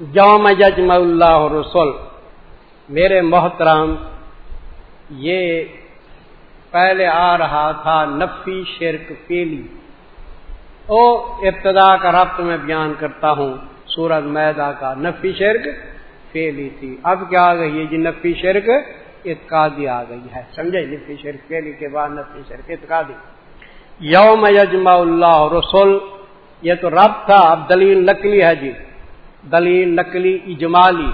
یوم یجم اللہ رسول میرے محترام یہ پہلے آ رہا تھا نفی شرک پیلی او ابتدا کا ربط میں بیان کرتا ہوں سورج میدا کا نفی شرک پھیلی تھی۔ اب کیا آ گئی ہے جی؟ نفی شرک اتقادی آ گئی ہے۔ سمجھے؟ نفی شرک پھیلی کے بعد نفی شرک اتقادی یوم یجما اللہ رسول یہ تو رب تھا، اب دلیل نقلی ہے جی۔ دلیل نقلی اجمالی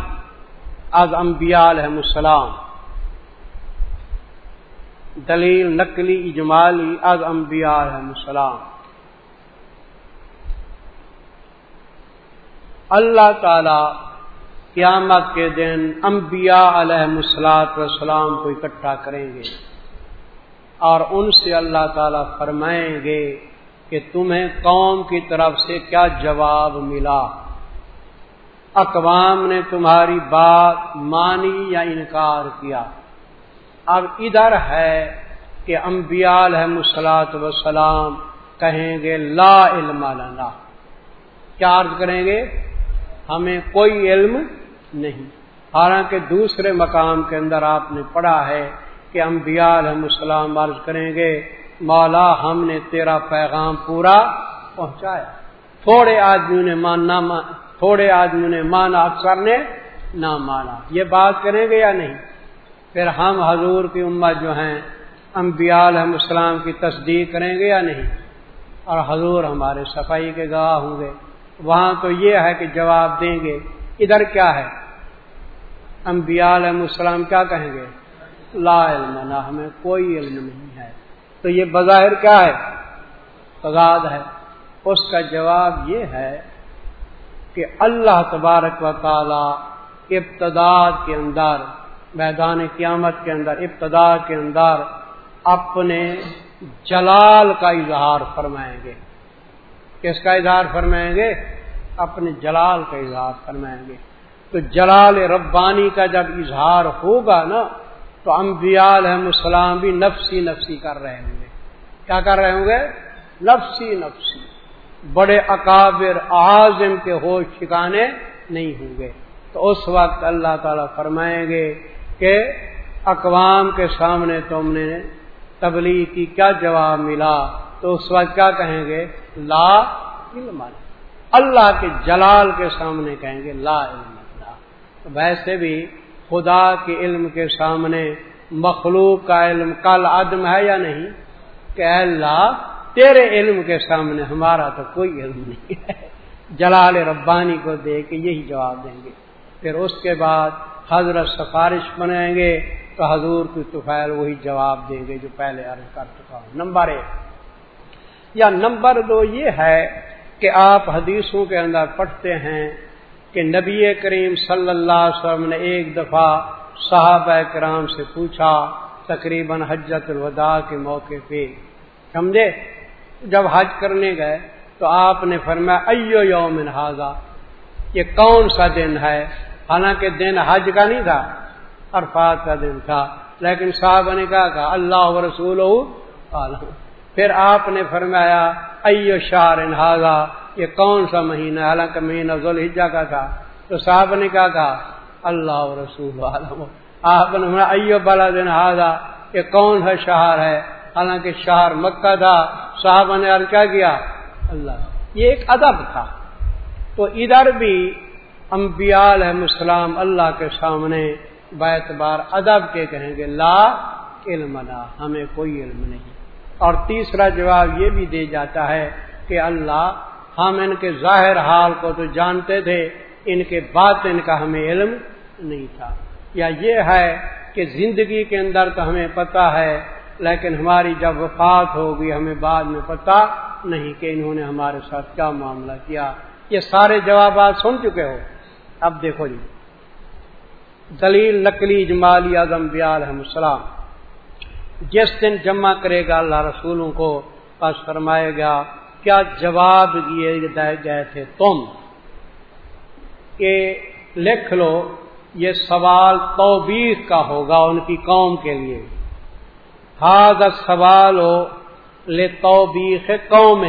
از انبیاء علیہ السلام۔ دلیل نقلی اجمالی از انبیاء علیہ السلام۔ اللہ تعالی قیامت کے دن انبیاء علیہ مسلاط وسلام کو اکٹھا کریں گے اور ان سے اللہ تعالی فرمائیں گے کہ تمہیں قوم کی طرف سے کیا جواب ملا۔ اقوام نے تمہاری بات مانی یا انکار کیا؟ اب ادھر ہے کہ انبیاء علیہ مسلاط وسلام کہیں گے، لا علم لنا۔ کیا عرض کریں گے؟ ہمیں کوئی علم نہیں۔ حالانکہ دوسرے مقام کے اندر آپ نے پڑھا ہے کہ انبیاء علیہ السلام عرض کریں گے، مولا ہم نے تیرا پیغام پورا پہنچایا۔ تھوڑے آدمیوں نے ماننا تھوڑے آدمیوں نے مانا اکثر نے نہ مانا۔ یہ بات کریں گے یا نہیں؟ پھر ہم حضور کی امت جو ہیں، انبیاء علیہ السلام کی تصدیق کریں گے یا نہیں؟ اور حضور ہمارے صفائی کے گواہ ہوں گے۔ وہاں تو یہ ہے کہ جواب دیں گے، ادھر کیا ہے؟ انبیاء علیہ السلام کیا کہیں گے؟ لا علم نہ ہمیں کوئی علم نہیں ہے۔ تو یہ بظاہر کیا ہے؟ تضاد ہے۔ اس کا جواب یہ ہے کہ اللہ تبارک و تعالی ابتدا کے اندر، میدان قیامت کے اندر ابتدا کے اندر اپنے جلال کا اظہار فرمائیں گے۔ کس کا اظہار فرمائیں گے؟ اپنے جلال کا اظہار فرمائیں گے۔ تو جلال ربانی کا جب اظہار ہوگا نا، تو انبیاء علیہ السلام بھی نفسی نفسی کر رہے ہوں گے۔ کیا کر رہے ہوں گے؟ نفسی نفسی۔ بڑے اکابر اعظم کے ہوش ٹھکانے نہیں ہوں گے۔ تو اس وقت اللہ تعالی فرمائیں گے کہ اقوام کے سامنے تم نے تبلیغ کی کیا جواب ملا؟ تو اس وقت کیا کہیں گے؟ لا علم اللہ کے جلال کے سامنے کہیں گے لا علم اللہ ویسے بھی خدا کے علم کے سامنے مخلوق کا علم کل عدم ہے یا نہیں؟ کہ اللہ تیرے علم کے سامنے ہمارا تو کوئی علم نہیں ہے۔ جلال ربانی کو دے کے یہی جواب دیں گے۔ پھر اس کے بعد حضرت سفارش بنائیں گے تو حضور کی توفیل وہی جواب دیں گے جو پہلے عرض کر چکا ہوں۔ نمبر ایک۔ یا نمبر دو یہ ہے کہ آپ حدیثوں کے اندر پڑھتے ہیں کہ نبی کریم صلی اللہ علیہ وسلم نے ایک دفعہ صحابہ کرام سے پوچھا، تقریباً حجت الوداع کے موقع پہ۔ سمجھے؟ جب حج کرنے گئے تو آپ نے فرمایا، ایو یوم حاضا یہ کون سا دن ہے؟ حالانکہ دن حج کا نہیں تھا، عرفات کا دن تھا۔ لیکن صاحب نے کہا کہ اللہ رسول پھر آپ نے فرمایا، ایو شار انہذا یہ کون سا مہینہ حالانکہ مہینہ ذوالحجہ کا تھا۔ تو صاحب نے کہا کہا اللہ رسول عالم آپ نے ایو بلا دن ہاضا یہ کون سا شہر ہے؟ حالانکہ شہر مکہ تھا صاحب نے عرض کیا کیا اللہ، یہ ایک ادب تھا۔ تو ادھر بھی انبیاء علیہ السلام اللہ کے سامنے بیت بار ادب کے کہیں گے، لا علم لا ہمیں کوئی علم نہیں۔ اور تیسرا جواب یہ بھی دے جاتا ہے کہ اللہ، ہم ان کے ظاہر حال کو تو جانتے تھے، ان کے بات ان کا ہمیں علم نہیں تھا۔ یا یہ ہے کہ زندگی کے اندر تو ہمیں پتا ہے لیکن ہماری جب وفات ہوگی، ہمیں بعد میں پتا نہیں کہ انہوں نے ہمارے ساتھ کیا معاملہ کیا۔ یہ سارے جوابات سن چکے ہو۔ اب دیکھو جی۔ دلیل نقلی جمالی اعظم بیال السلام۔ جس دن جمع کرے گا اللہ رسولوں کو، پس فرمائے گا، کیا جواب دیے گئے تھے تم؟ کہ لکھ لو، یہ سوال توبیخ کا ہوگا ان کی قوم کے لیے۔ ہاض سوال ہو لے توبیخ قوم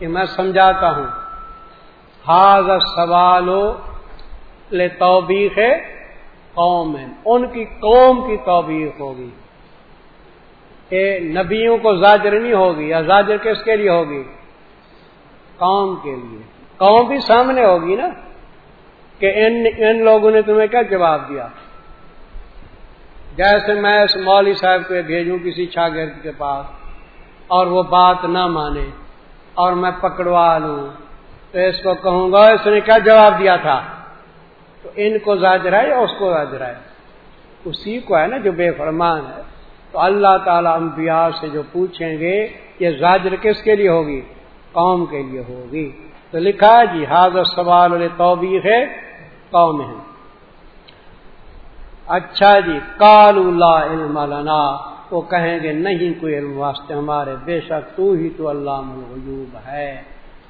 یہ میں سمجھاتا ہوں. حاض سوالو لے توبیخ قوم ان کی قوم کی توبیخ ہوگی. کہ نبیوں کو زاجر نہیں ہوگی یا زاجر کس کے لیے ہوگی؟ قوم کے لیے. قوم بھی سامنے ہوگی نا؟ کہ ان ان لوگوں نے تمہیں کیا جواب دیا؟ جیسے میں اس مولوی صاحب کو بھیجوں کسی شاگرد کے پاس اور وہ بات نہ مانے اور میں پکڑوا لوں، تو اس کو کہوں گا، اس نے کیا جواب دیا تھا؟ تو ان کو زاجرا ہے یا اس کو زاجرا ہے؟ اسی کو ہے نا جو بے فرمان ہے۔ تو اللہ تعالی انبیاء سے جو پوچھیں گے، یہ زاجر کس کے لیے ہوگی؟ قوم کے لیے ہوگی۔ تو لکھا ہے جی حاضر سوال توبیخ ہے قوم ہے اچھا جی کال اللہ علم لنا۔ وہ کہیں گے، نہیں، کوئی علم واسطے ہمارے، بے شک تو ہی تو اللہ الغیوب ہے۔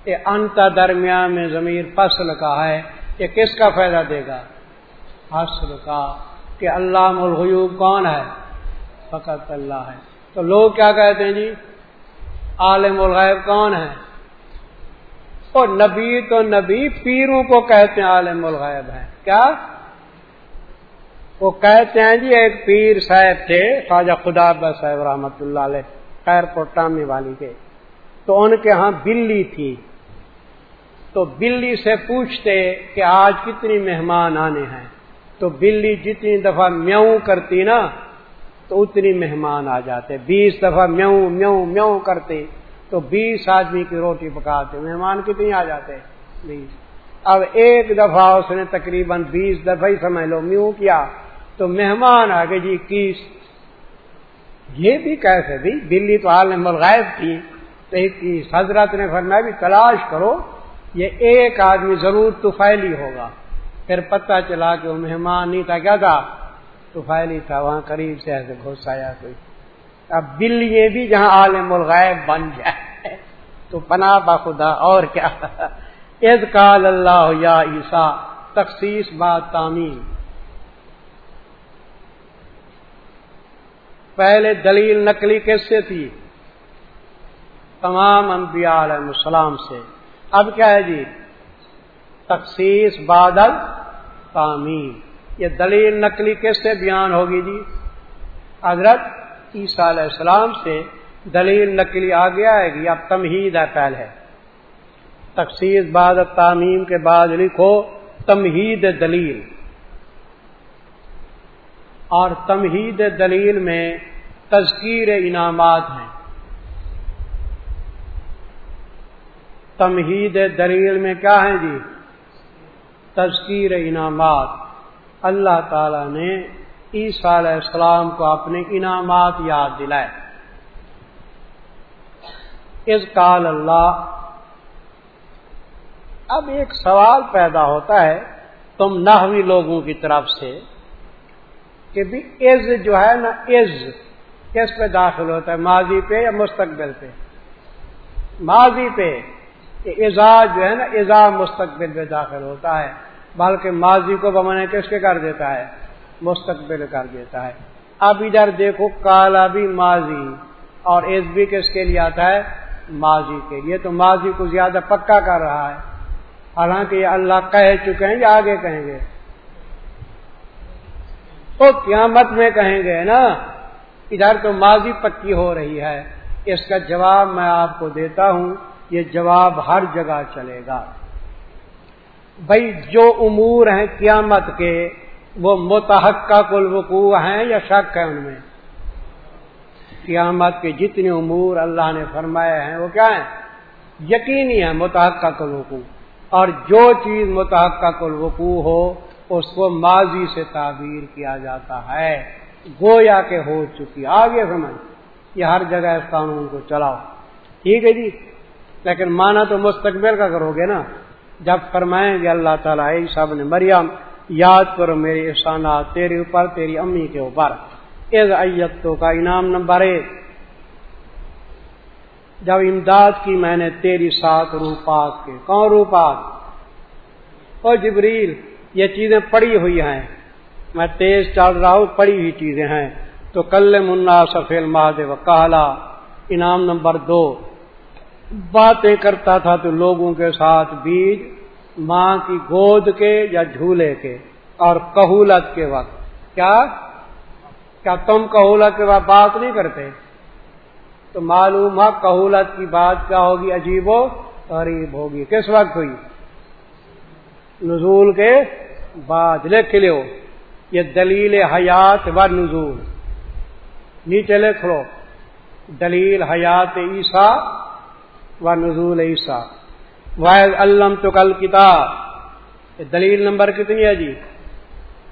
یہ انت درمیان میں ضمیر فصل کا ہے۔ یہ کس کا فائدہ دے گا؟ فصل کا۔ کہ اللہ الغیوب کون ہے؟ فقط اللہ ہے۔ تو لوگ کیا کہتے ہیں جی؟ عالم الغیب کون ہے؟ اور نبی تو نبی، پیروں کو کہتے ہیں عالم الغیب ہے۔ کیا؟ وہ کہتے ہیں جی ایک پیر صاحب تھے، خواجہ خدا صاحب رحمت اللہ علیہ خیر پوٹامی والی کے۔ تو ان کے ہاں بلی تھی۔ تو بلی سے پوچھتے کہ آج کتنی مہمان آنے ہیں۔ تو بلی جتنی دفعہ میوں کرتی نا، تو اتنی مہمان آ جاتے۔ بیس دفعہ میوں میوں میوں کرتے۔ تو بیس آدمی کی روٹی پکاتے۔ مہمان کتنی آ جاتے؟ بیس۔ اب ایک دفعہ اس نے تقریباً بیس دفعہ ہی سمجھ لو، میوں کیا؟ تو مہمان آ گئے جی اکیس یہ بھی کیسے بھی دلی تو عالم الغائب تھی، تو اکیس حضرت نے فرمایا بھی تلاش کرو، یہ ایک آدمی ضرور توفیلی ہوگا۔ پھر پتہ چلا کہ وہ مہمان نہیں تھا، کیا تھا؟ توفیلی تھا، وہاں قریب سے ایسے گھس آیا کوئی۔ اب بل یہ بھی جہاں عالم الغائب بن جائے، تو پناہ باخدا اور کیا۔ از کال اللہ یا عیسا تخصیص بات تعمیر پہلے دلیل نقلی کس سے تھی؟ تمام انبیاء علیہ السلام سے۔ اب کیا ہے جی؟ تخصیص بادل تعمیر یہ دلیل نقلی کس سے بیان ہوگی جی؟ حضرت عیسیٰ علیہ السلام سے دلیل نقلی آ گیا ہے گی اب تمہید ہے پہلے۔ تخصیص بعد تعمیم کے بعد لکھو تمہید دلیل۔ اور تمہید دلیل میں تذکیر انعامات ہیں۔ تمہید دلیل میں کیا ہیں جی؟ تذکیر انعامات۔ اللہ تعالی نے عیسیٰ علیہ السلام کو اپنے انعامات یاد دلائے۔ اس کال اللہ، اب ایک سوال پیدا ہوتا ہے تم نہوی لوگوں کی طرف سے۔ کہ بھی از جو ہے نا از کس پہ داخل ہوتا ہے؟ ماضی پہ یا مستقبل پہ؟ ماضی پہ ایزا جو ہے نا ایزا مستقبل پہ داخل ہوتا ہے، بلکہ ماضی کو بمانے کس کے کر دیتا ہے، مستقبل کر دیتا ہے۔ اب ادھر دیکھو کالا بھی ماضی اور ایز بھی کس کے لیے آتا ہے؟ ماضی کے لیے۔ تو ماضی کو زیادہ پکا کر رہا ہے۔ حالانکہ یہ اللہ کہہ چکے ہیں یا آگے کہیں گے؟ تو قیامت میں کہیں گے نا، ادھر تو ماضی پکی ہو رہی ہے، اس کا جواب میں آپ کو دیتا ہوں، یہ جواب ہر جگہ چلے گا۔ بھائی جو امور ہیں قیامت کے، وہ متحقہ کل وقوع ہیں یا شک ہے ان میں؟ قیامت کے جتنے امور اللہ نے فرمایا ہیں، وہ کیا ہیں؟ یقینی ہے متحقہ کل وقوع۔ اور جو چیز متحقہ کل وقوع ہو اس کو ماضی سے تعبیر کیا جاتا ہے۔ گویا کہ ہو چکی۔ آگے سمجھ یہ ہر جگہ اس قانون کو چلاؤ۔ ٹھیک ہے جی۔ لیکن مانا تو مستقبل کا کرو گے نا۔ جب فرمائیں گے اللہ تعالیٰ صاحب نے مریم، یاد کرو میری احسانات، تیرے اوپر، تیری امی کے اوپر۔ از ایتوں کا انعام نمبر ایک۔ جب امداد کی میں نے تیری سات روپات کے، کون روپات؟ اور جبریل۔ یہ چیزیں پڑی ہوئی ہیں۔ میں تیز چل رہا ہوں، پڑی ہوئی چیزیں ہیں۔ تو کل منا سفیل مہادیو کہلا انعام نمبر دو۔ باتیں کرتا تھا تو لوگوں کے ساتھ بیج، ماں کی گود کے یا جھولے کے اور کہولت کے وقت۔ کیا؟ کیا تم کہولت کے وقت بات نہیں کرتے؟ تو معلوم ہے کہولت کی بات کیا ہوگی؟ عجیب و غریب ہوگی۔ کس وقت ہوئی؟ نزول کے بعد لکھ لو یہ دلیل حیات و نزول۔ نیچے لکھ لو۔ دلیل حیات عیسیٰ و نزول عیسیٰ۔ واحد علم تو کل کتاب دلیل نمبر کتنی ہے جی؟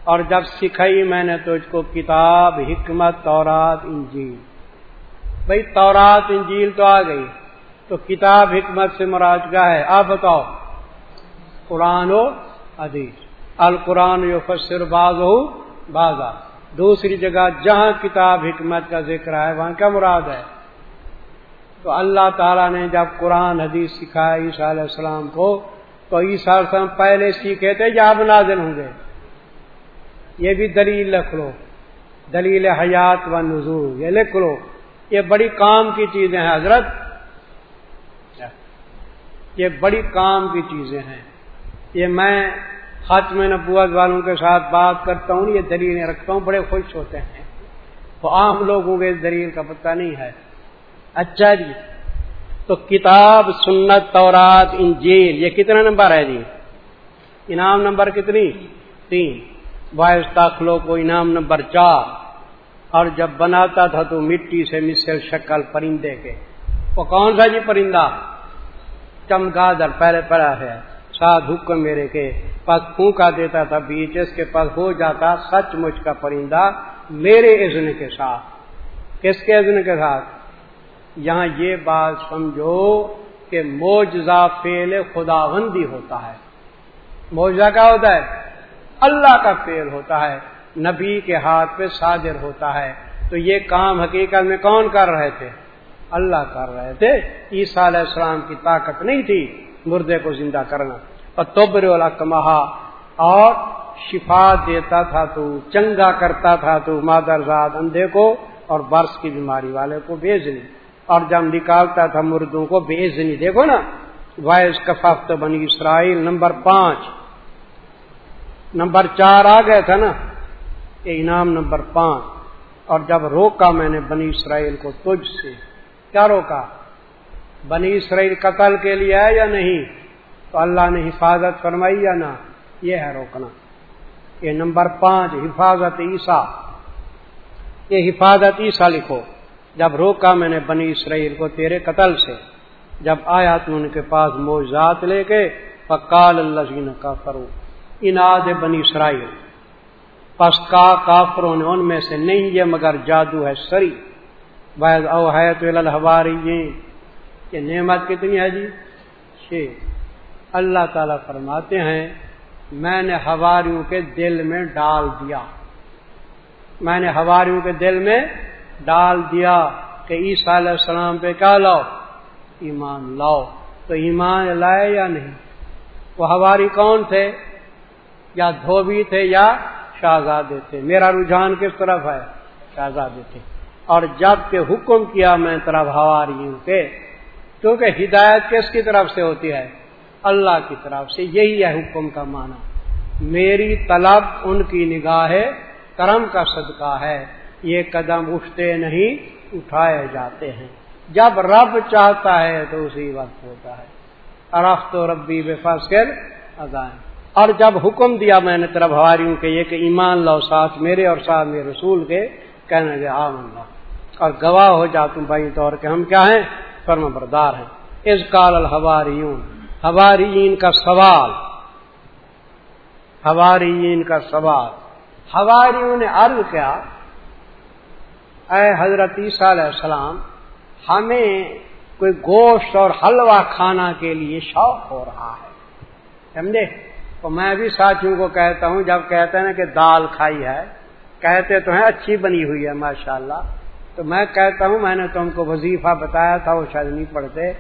اور جب سکھائی میں نے تو اس کو کتاب، حکمت، تورات، انجیل۔ بھائی تورات، انجیل تو آ گئی۔ تو کتاب، حکمت سے مراد کیا ہے؟ آپ بتاؤ۔ قرآن و حدیث۔ القرآن یو فسر باز ہو بازا دوسری جگہ جہاں کتاب حکمت کا ذکر ہے، وہاں کیا مراد ہے؟ تو اللہ تعالیٰ نے جب قرآن، حدیث سکھایا عیسیٰ علیہ السلام کو، تو عیسیٰ علیہ السلام پہلے سیکھے تھے یا اب نازل ہوں گے۔ یہ بھی دلیل لکھ لو۔ دلیل حیات و نزول، یہ لکھ لو۔ یہ بڑی کام کی چیزیں ہیں، حضرت۔ یہ بڑی کام کی چیزیں ہیں۔ یہ میں ختم نبوت والوں کے ساتھ بات کرتا ہوں، یہ دلیلیں رکھتا ہوں، بڑے خوش ہوتے ہیں۔ تو عام لوگوں کے اس دلیل کا پتہ نہیں ہے۔ اچھا جی تو کتاب، سنت، تورات، انجیل، یہ کتنا نمبر ہے جی؟ انعام نمبر کتنی؟ تین۔ باعث داخلوں کو انعام نمبر چار۔ اور جب بناتا تھا تو مٹی سے مثل شکل پرندے کے۔ وہ کون سا جی پرندہ؟ چمگادر، پہلے پڑا ہے۔ ساتھ حکم میرے کے پاس پھونکا دیتا تھا بیچ اس کے پاس ہو جاتا سچ مچ کا پرندہ میرے اذن کے ساتھ۔ کس کے اذن کے ساتھ؟ یہاں یہ بات سمجھو کہ موجزہ فیل خدا بندی ہوتا ہے۔ موجزہ کیا ہوتا ہے؟ اللہ کا فیل ہوتا ہے۔ نبی کے ہاتھ پہ صادر ہوتا ہے۔ تو یہ کام حقیقت میں کون کر رہے تھے؟ اللہ کر رہے تھے۔ عیسیٰ علیہ السلام کی طاقت نہیں تھی۔ مردے کو زندہ کرنا۔ اور توبر والا کمہا اور شفا دیتا تھا تو، چنگا کرتا تھا تو، مادر زاد اندھے کو اور برس کی بیماری والے کو بھیجنی اور جب نکالتا تھا مردوں کو بھیجنی دیکھو نا۔ وائس کفافت بنی اسرائیل۔ نمبر پانچ۔ نمبر چار آ گیا تھا نا۔ یہ انعام نمبر پانچ۔ اور جب روکا میں نے بنی اسرائیل کو تجھ سے۔ کیا روکا؟ بنی اسرائیل قتل کے لیے ہے یا نہیں؟ تو اللہ نے حفاظت فرمائی یا نہ؟ یہ ہے روکنا۔ یہ نمبر پانچ، حفاظت عیسیٰ۔ یہ حفاظت عیسیٰ لکھو۔ جب روکا میں نے بنی اسرائیل کو تیرے قتل سے، جب آیا تو ان کے پاس موزات لے کے پکال اللہ کا کرو اناد بنی اسرائیل۔ پس کا کافروں نے ان میں سے نہیں، یہ مگر جادو ہے سری۔ بعض او ہے تو الحواری یہ نعمت کتنی ہے جی؟ چھ۔ اللہ تعالی فرماتے ہیں، میں نے ہواریوں کے دل میں ڈال دیا۔ میں نے ہواریوں کے دل میں ڈال دیا کہ عیسیٰ علیہ السلام پہ کیا لاؤ؟ ایمان لاؤ۔ تو ایمان لائے یا نہیں؟ وہ ہواری کون تھے؟ یا دھوبی تھے یا شہزادے تھے؟ میرا رجحان کس طرف ہے؟ شہزادے تھے۔ اور جبکہ حکم کیا میں طرف ہواریوں کے کیونکہ ہدایت کس کی طرف سے ہوتی ہے؟ اللہ کی طرف سے، یہی ہے حکم کا معنی۔ میری طلب ان کی نگاہ کرم کا صدقہ ہے۔ یہ قدم اٹھتے نہیں، اٹھائے جاتے ہیں۔ جب رب چاہتا ہے تو اسی وقت ہوتا ہے۔ ارف تو ربی بے فصل اگائیں اور جب حکم دیا میں نے طرف ہواریوں کے، یہ کہ ایمان لو ساتھ میرے اور ساتھ میرے رسول کے، کہنے لگے عام اللہ۔ اور گواہ ہو جاتا ہوں بھائی طور کے ہم کیا ہیں؟ فرم بردار ہیں۔ اس کال الحواریون، حواریین کا سوال۔ حواریین کا سوال۔ حواریوں نے عرض کیا، اے حضرت عیسیٰ علیہ السلام، ہمیں کوئی گوشت اور حلوہ کھانا کے لیے شوق ہو رہا ہے۔ سمجھے؟ تو میں بھی ساتھیوں کو کہتا ہوں، جب کہتے ہیں کہ دال کھائی ہے، کہتے تو ہیں اچھی بنی ہوئی ہے، ماشاءاللہ۔ تو میں کہتا ہوں، میں نے تم کو وظیفہ بتایا تھا، وہ شاید نہیں پڑھتے۔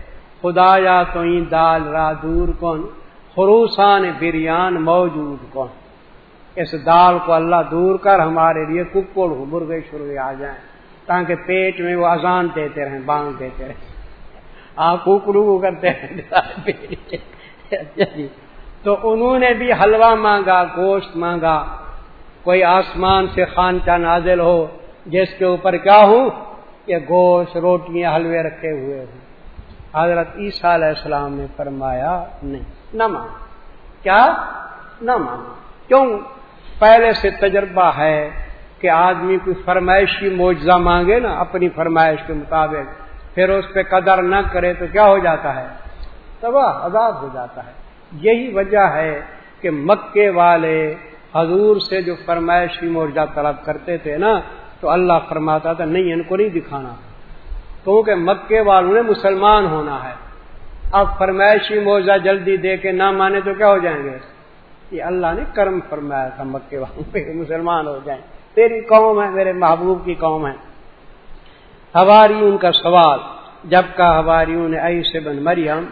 خدا یا تو دال را دور کون، خروسان بریان موجود کون۔ اس دال کو اللہ دور کر، ہمارے لیے ککڑ مرغے شروع آ جائیں۔ تاکہ پیٹ میں وہ اذان دیتے رہیں، بانگ دیتے رہیں۔ آپ ککڑو کرتے ہیں تو انہوں نے بھی حلوہ مانگا، گوشت مانگا۔ کوئی آسمان سے خانچہ نازل ہو جس کے اوپر کیا ہوں کہ گوشت، روٹیاں، حلوے رکھے ہوئے ہوں حضرت عیسیٰ علیہ السلام نے فرمایا، نہیں، نہ مانگا کیا؟ نہ مانگا کیوں؟ پہلے سے تجربہ ہے کہ آدمی کوئی فرمائشی معجزہ مانگے نا، اپنی فرمائش کے مطابق، پھر اس پہ قدر نہ کرے تو کیا ہو جاتا ہے؟ تباہ، عذاب ہو جاتا ہے۔ یہی وجہ ہے کہ مکے والے حضور سے جو فرمائشی معجزہ طلب کرتے تھے نا تو اللہ فرماتا تھا، نہیں، ان کو نہیں دکھانا۔ کیونکہ مکے والوں نے مسلمان ہونا ہے۔ اب فرمائشی معجزہ جلدی دے کے نہ مانے تو کیا ہو جائیں گے؟ یہ اللہ نے کرم فرمایا تھا مکے والوں پہ، مسلمان ہو جائیں۔ تیری قوم ہے، میرے محبوب کی قوم ہے۔ ہماری ان کا سوال، جب کا ہماری ایسے بن مریم،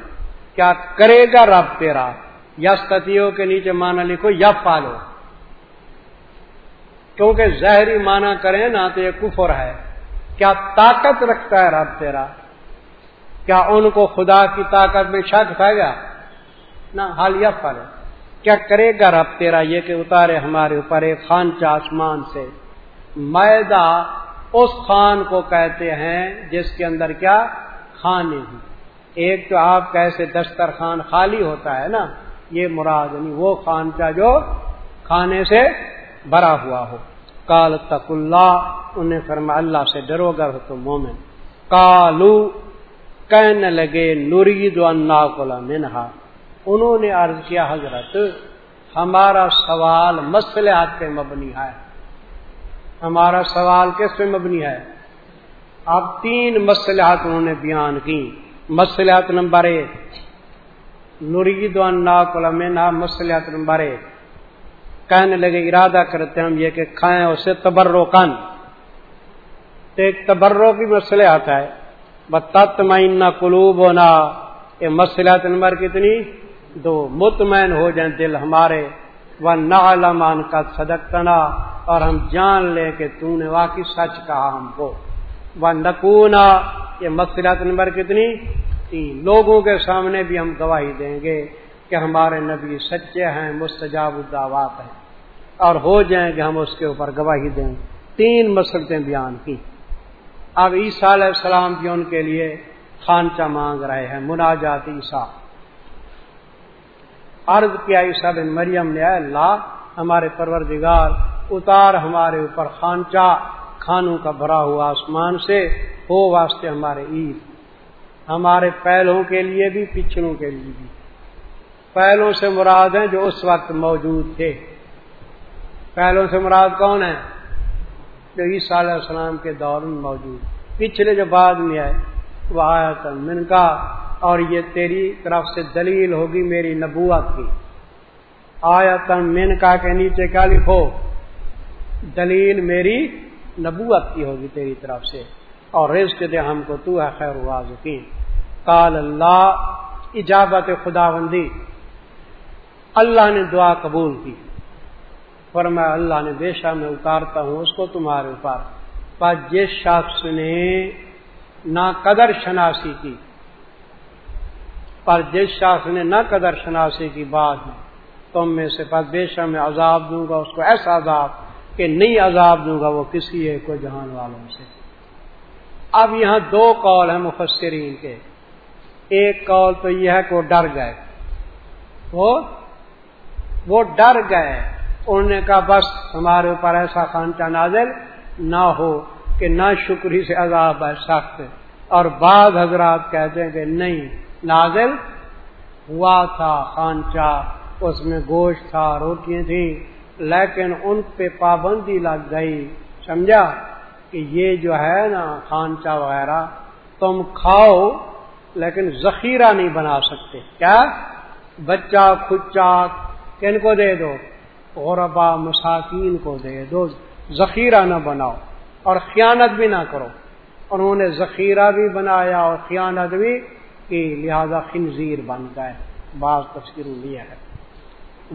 کیا کرے گا رب تیرا؟ یا ستیوں کے نیچے مانا لکھو، یا پالو۔ کیونکہ زہری مانا کریں نا تو یہ کفر ہے۔ کیا طاقت رکھتا ہے رب تیرا؟ کیا ان کو خدا کی طاقت میں شک تھا گیا نہ، حال یا پالو کیا کرے گا رب تیرا یہ کہ اتارے ہمارے اوپر ایک خان آسمان سے؟ میدا اس خان کو کہتے ہیں جس کے اندر کیا؟ کھانے ہیں ایک تو آپ کیسے دسترخوان خالی ہوتا ہے نا، یہ مراد نہیں، وہ خانچہ جو کھانے سے بھرا ہوا ہو۔ کال تک اللہ۔ انہیں فرما، اللہ سے ڈرو گر ہو تو مومن۔ کالو کہنے لگے نورید کو منہا۔ انہوں نے عرض کیا، حضرت، ہمارا سوال مسلحات پہ مبنی ہے۔ ہمارا سوال کس پہ مبنی ہے؟ اب تین مسلحات انہوں نے بیان کی۔ مسلحات نمبر ایک، نرید نا مسلحات نمبر ایک کہنے لگے، ارادہ کرتے ہم یہ کہ کھائیں اسے تبرو کن تو ایک تبرو کی مسئلہ آتا ہے۔ بتمائنہ قلوب ہونا یہ مسلحات نمبر کتنی؟ دو۔ مطمئن ہو جائیں دل ہمارے۔ وہ نعلمان کا صدقنا اور ہم جان لیں کہ تو نے واقعی سچ کہا ہم کو۔ وہ نکونا یہ مسئلہ نمبر کتنی؟ تین۔ لوگوں کے سامنے بھی ہم گواہی دیں گے کہ ہمارے نبی سچے ہیں، مستجاب الدعوات ہیں۔ اور ہو جائیں کہ ہم اس کے اوپر گواہی دیں۔ تین مسلطیں بیان کی۔ اب عیسیٰ علیہ السلام بھی ان کے لیے خانچہ مانگ رہے ہیں، مناجات عیسیٰ۔ عرض کیا عیسیٰ بن مریم نے اللہ، ہمارے پروردگار، اتار ہمارے اوپر خانچہ کھانوں کا بھرا ہوا آسمان سے، ہو واسطے ہمارے عید۔ ہمارے پہلوں کے لیے بھی، پچھلوں کے لیے بھی۔ پہلوں سے مراد ہیں جو اس وقت موجود تھے۔ پہلوں سے مراد کون ہے؟ جو عیسیٰ علیہ السلام کے دور میں موجود۔ پچھلے جو بعد میں آئے، وہ آیا تھا من کا اور یہ تیری طرف سے دلیل ہوگی میری نبوت کی۔ آیا تن کا کے نیچے کیا لکھو؟ دلیل میری نبوت کی ہوگی تیری طرف سے۔ اور رزق دے ہم کو، تو ہے خیر واضح کال اللہ، اجابت خدا بندی اللہ نے دعا قبول کی۔ پر میں اللہ نے بے شاہ میں اتارتا ہوں، اس کو تمہارے اوپر۔ پر جس شخص نے نہ قدر شناسی کی پر جس شخص نے نہ قدر شناسی کی بات تم میں سے پر بے شک میں عذاب دوں گا، اس کو ایسا عذاب کہ نہیں عذاب دوں گا وہ کسی ایک کو جہان والوں سے۔ اب یہاں دو کال ہیں مفسرین کے۔ ایک کال تو یہ ہے کہ وہ ڈر گئے۔ وہ وہ ڈر گئے۔ انہوں نے کہا، بس، ہمارے اوپر ایسا خانچہ نازل نہ ہو کہ نہ شکری سے عذاب ہے سخت اور بعض حضرات کہتے ہیں کہ نہیں، نازل ہوا تھا خانچہ، اس میں گوشت تھا، روٹیاں تھیں، لیکن ان پہ پابندی لگ گئی۔ سمجھا کہ یہ جو ہے نا خانچہ وغیرہ، تم کھاؤ، لیکن ذخیرہ نہیں بنا سکتے۔ کیا؟ بچہ کچا کن کو دے دو۔ غربا مساکین کو دے دو، ذخیرہ نہ بناؤ اور خیانت بھی نہ کرو۔ انہوں نے ذخیرہ بھی بنایا اور خیانت بھی کی، لہذا خنزیر بن گئے۔ بعض تذکر لیا ہے۔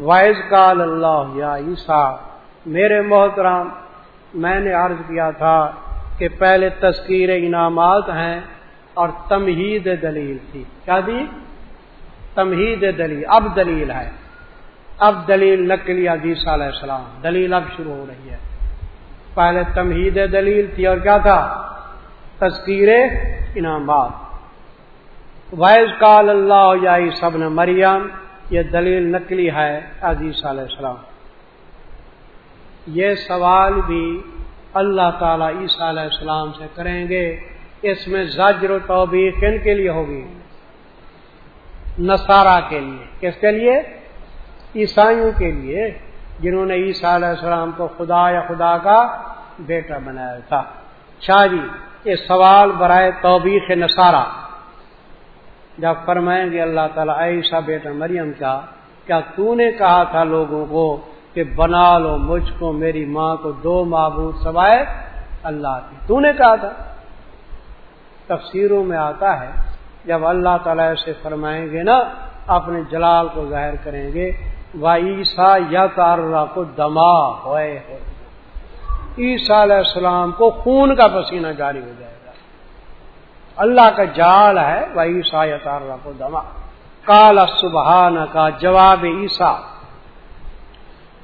وائز کال اللہ، یا عیسیٰ، میرے محترام میں نے عرض کیا تھا کہ پہلے تذکیر انعامات ہیں اور تمہید دلیل تھی۔ کیا دی؟ تمہید دلیل، اب دلیل ہے۔ اب دلیل نقلی عزیز علیہ السلام، دلیل اب شروع ہو رہی ہے۔ پہلے تمہید دلیل تھی اور کیا تھا؟ تذکیر انعامات۔ وائز کال اللہ یا سب نے مریم یہ دلیل نقلی ہے عزیز علیہ السلام۔ یہ سوال بھی اللہ تعالی عیسیٰ علیہ السلام سے کریں گے۔ اس میں زجر و توبیق کن کے لیے ہوگی؟ نصارہ کے لیے۔ کس کے لیے؟ عیسائیوں کے لیے جنہوں نے عیسیٰ علیہ السلام کو خدا یا خدا کا بیٹا بنایا تھا۔ شاہ جی یہ سوال برائے توبیخ نصارہ۔ جب فرمائیں گے اللہ تعالیٰ ایسا بیٹا مریم کیا کیا تو نے کہا تھا لوگوں کو کہ بنا لو مجھ کو، میری ماں کو دو معبود سوائے اللہ کی تو نے کہا تھا۔ تفسیروں میں آتا ہے، جب اللہ تعالیٰ سے فرمائیں گے نا، اپنے جلال کو ظاہر کریں گے عیسا یا اللہ کو دما ہوئے۔ عیسیٰ علیہ السلام کو خون کا پسینہ جاری ہو جائے گا۔ اللہ کا جال ہے وہ عیسا یا اللہ کو دما کالا سبحان کا جواب عیسا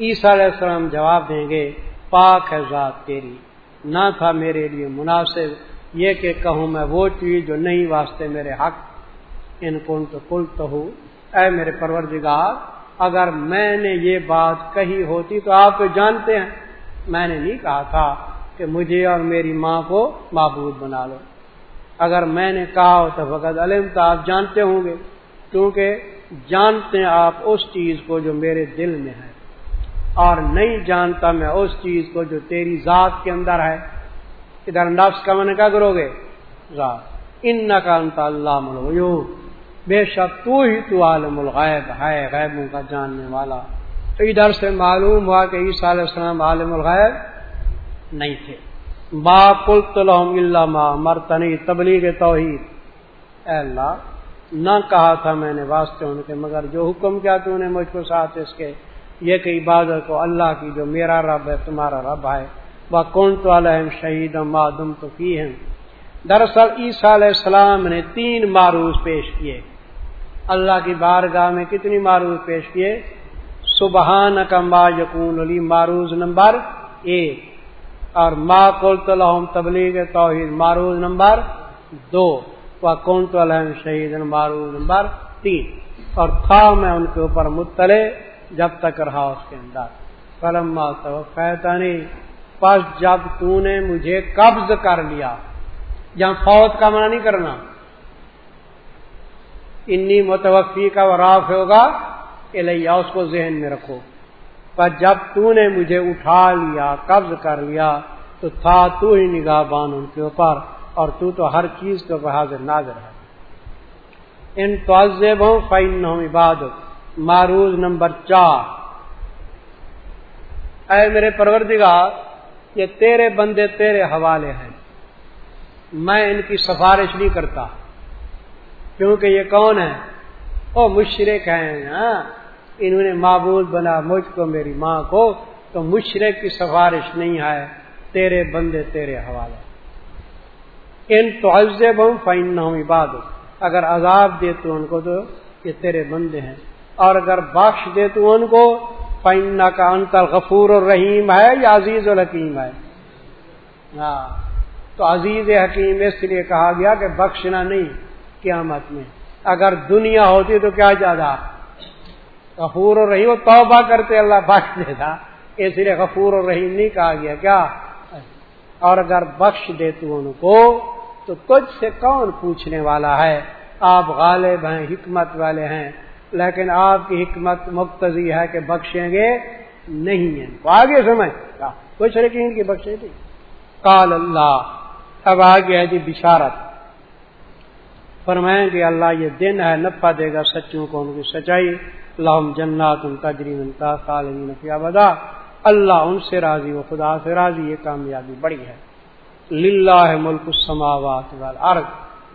عیسیٰ علیہ السلام جواب دیں گے، پاک ہے ذات تیری۔ نہ تھا میرے لیے مناسب، یہ کہ کہوں میں وہ چیز جو نہیں واسطے میرے حق۔ ان کو تو کل تو ہوں اے میرے پروردگار اگر میں نے یہ بات کہی ہوتی تو آپ تو جانتے ہیں۔ میں نے نہیں کہا تھا کہ مجھے اور میری ماں کو معبود بنا لو۔ اگر میں نے کہا ہو تو فقط علم تو آپ جانتے ہوں گے، کیونکہ جانتے ہیں آپ اس چیز کو جو میرے دل میں ہے۔ اور نہیں جانتا میں اس چیز کو جو تیری ذات کے اندر ہے۔ ادھر نفس کا من کیا کرو گے؟ ان کا انت اللہ ملو بے شک تو ہی تو عالم الغیب ہے غیبوں کا جاننے والا۔ تو ادھر سے معلوم ہوا کہ عیسیٰ علیہ السلام عالم الغیب نہیں تھے۔ با کل اللہ ما مرتنی تبلیغ توحید۔ اے اللہ، نہ کہا تھا میں نے واسطے ان کے، مگر جو حکم کیا تو نے مجھ کو ساتھ اس کے۔ یہ کہ عبادت کو اللہ کی، جو میرا رب ہے، تمہارا رب ہے۔ وہ کون تو علیہم شہید معدم تو کی ہیں دراصل عیسیٰ علیہ السلام نے تین معروض پیش کیے۔ اللہ کی بارگاہ میں کتنی معروض پیش کیے؟ سبحان کا یقون علی معروض نمبر ایک۔ اور ما کول تو تبلیغ توحید معروض نمبر دو۔ وہ کون تو الحم شہید معروض نمبر تین۔ اور تھا میں ان کے اوپر مطلع جب تک رہا اس کے اندر۔ قلم تو فیطانی پس جب تو نے مجھے قبض کر لیا۔ جہاں فوت کا منع نہیں کرنا۔ انی متوفی کا وراف ہوگا الیا اس کو ذہن میں رکھو۔ پر جب تو نے مجھے اٹھا لیا، قبض کر لیا، تو تھا تو ہی نگاہ بان ان کے اوپر، اور تو تو ہر چیز کے اوپر حاضر ناظر ہے۔ ان تعزب ہوں فائن عبادت معروض نمبر چار۔ اے میرے پروردگار، یہ تیرے بندے تیرے حوالے ہیں۔ میں ان کی سفارش نہیں کرتا۔ کیونکہ یہ کون ہے او مشرق ہیں ہاں؟ انہوں نے معبود بنا، مجھ کو، میری ماں کو، تو مشرق کی سفارش نہیں ہے تیرے بندے تیرے حوالے۔ ان تو عزب ہوں فائن عبادت اگر عذاب دے تو ان کو تو یہ تیرے بندے ہیں۔ اور اگر بخش دے تو ان کو پینا کا انتر غفور الرحیم ہے یا عزیز الحکیم ہے۔ ہاں تو عزیز حکیم اس لیے کہا گیا کہ بخشنا نہیں۔ قیامت میں۔ اگر دنیا ہوتی تو کیا زیادہ غفور الرحیم توبہ کرتے، اللہ بخش دیتا۔ اس لیے غفور الرحیم نہیں کہا گیا، کیا؟ اور اگر بخش دے تو ان کو، تو کچھ سے کون پوچھنے والا ہے؟ آپ غالب ہیں، حکمت والے ہیں۔ لیکن آپ کی حکمت مقتضی ہے کہ بخشیں گے، نہیں ہیں۔ آگے سمجھ۔ کچھ لیکن کی بخشے تھی کال اللہ۔ اب آگے ہے جی بشارت۔ فرمائیں گے اللہ یہ دن ہے، نفع دے گا سچوں کو ان کی سچائی۔ اللہ جنات ان کا جریم نفیا بدا اللہ ان سے راضی و خدا سے راضی، یہ کامیابی بڑی ہے۔ للہ ملک السماوات والارض۔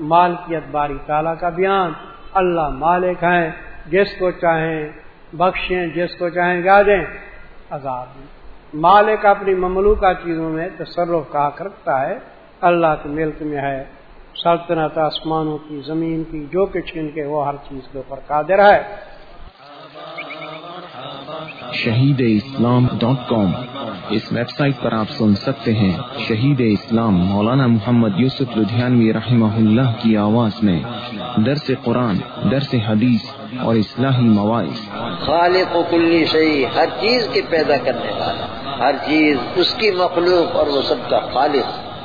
مالکیت باری تعالیٰ کا بیان۔ اللہ مالک ہیں، جس کو چاہیں بخشیں، جس کو چاہیں گا دیں عذاب۔ مالک اپنی مملوکہ چیزوں میں تصرف کا کرتا ہے۔ اللہ کے ملک میں ہے۔ سلطنت آسمانوں کی زمین کی جو کچھ ان کے وہ ہر چیز کے اوپر قادر ہے۔ شہید اسلام ڈاٹ کام اس ویب سائٹ پر آپ سن سکتے ہیں۔ شہید اسلام مولانا محمد یوسف لدھیانوی رحمہ اللہ کی آواز میں۔ درس قرآن درس حدیث اور اصلاحی مواعث۔ خالق و کلی صحیح ہر چیز کے پیدا کرنے والا ہر چیز اس کی مخلوق اور وہ سب کا خالق۔